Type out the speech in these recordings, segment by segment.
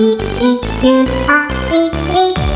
E E U R E E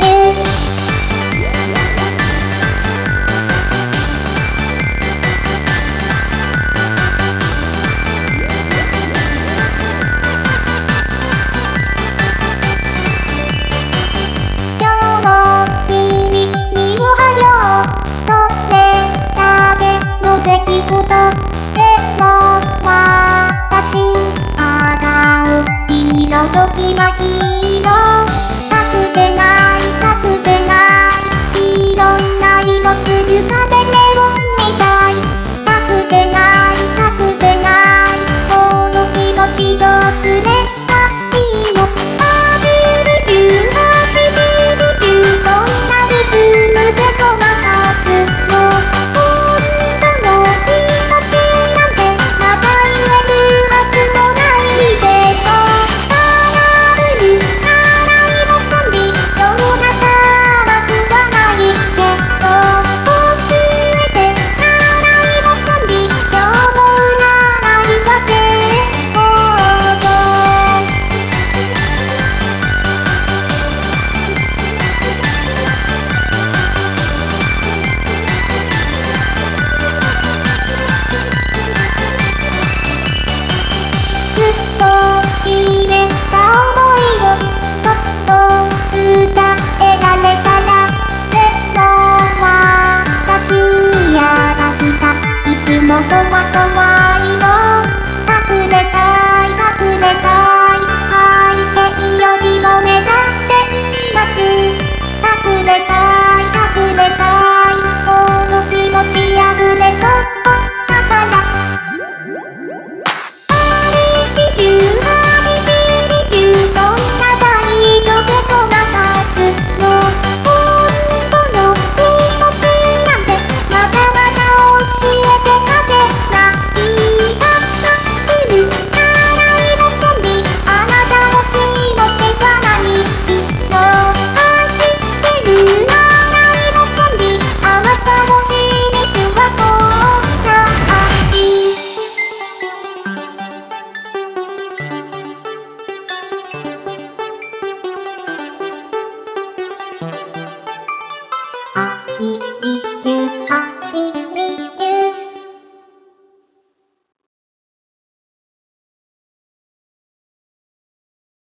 咪。